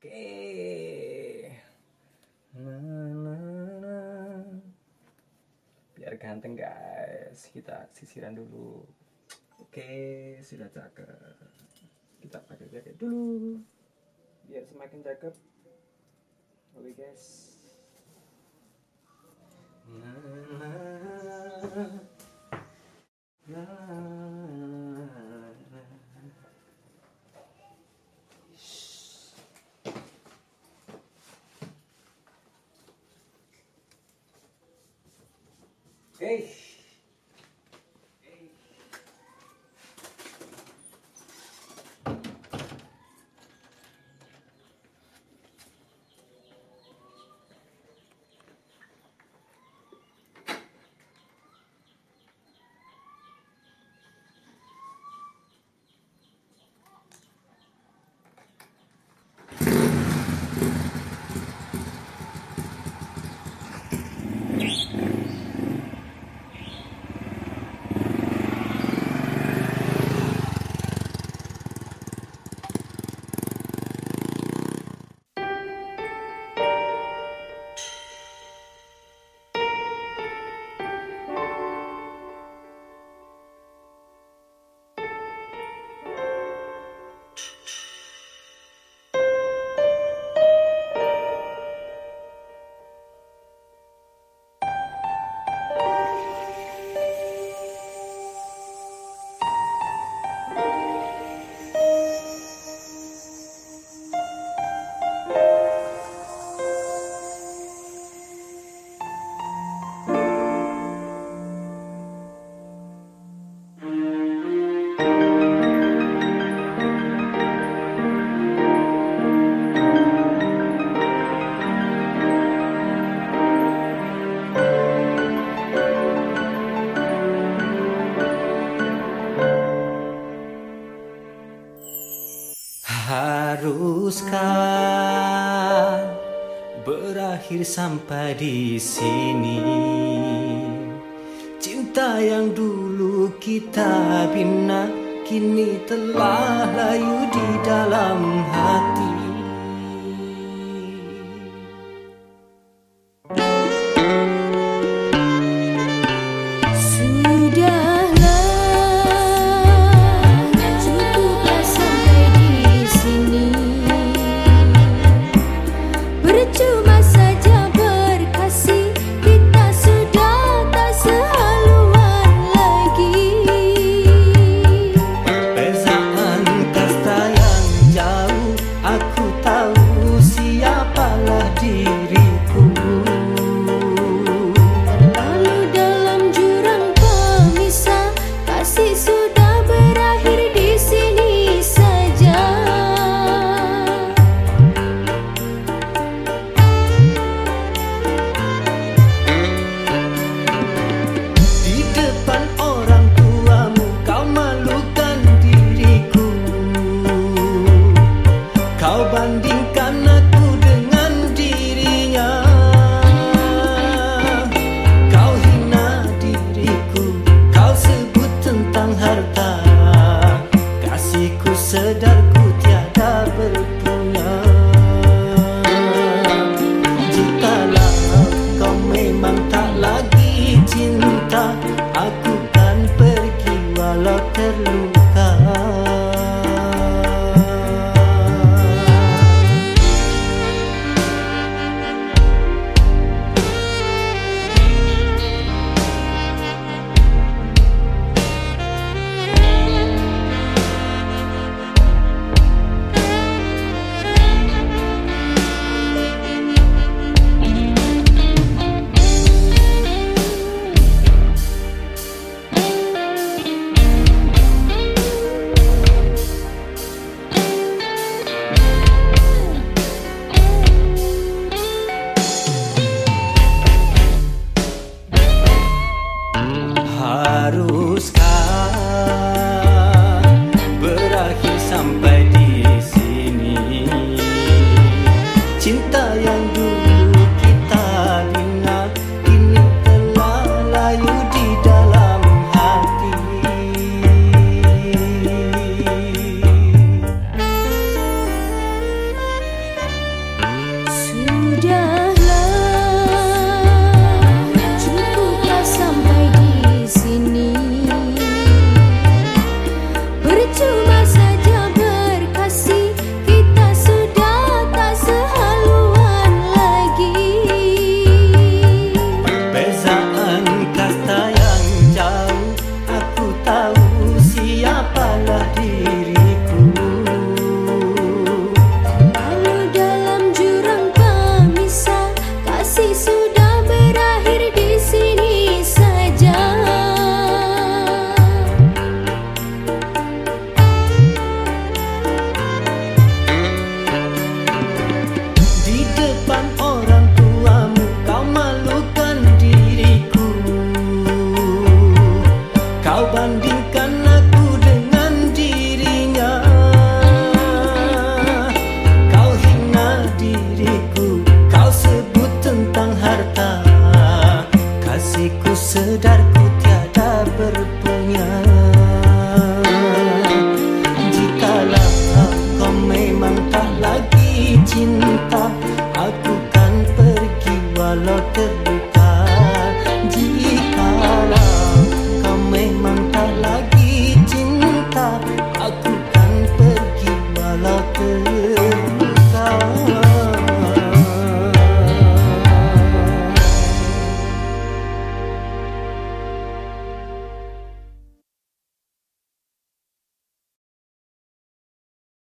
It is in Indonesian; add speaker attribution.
Speaker 1: Oke. Nah. Biar ganteng guys, kita sisiran dulu. Oke, sudah cakep. Kita pakai jaket dulu. Biar semakin cakep. Oke guys. Nah, nah, nah, Oke. Berakhir sampai di sini? Cinta yang dulu kita bina kini telah layu di dalam hati. Haruskah bandingkan aku dengan dirinya. Kau hina diriku, kau sebut tentang harta. Kasihku sedarku tiada berpunya. Jikalau kau memang tak lagi cinta Aku kan pergi walau terbaik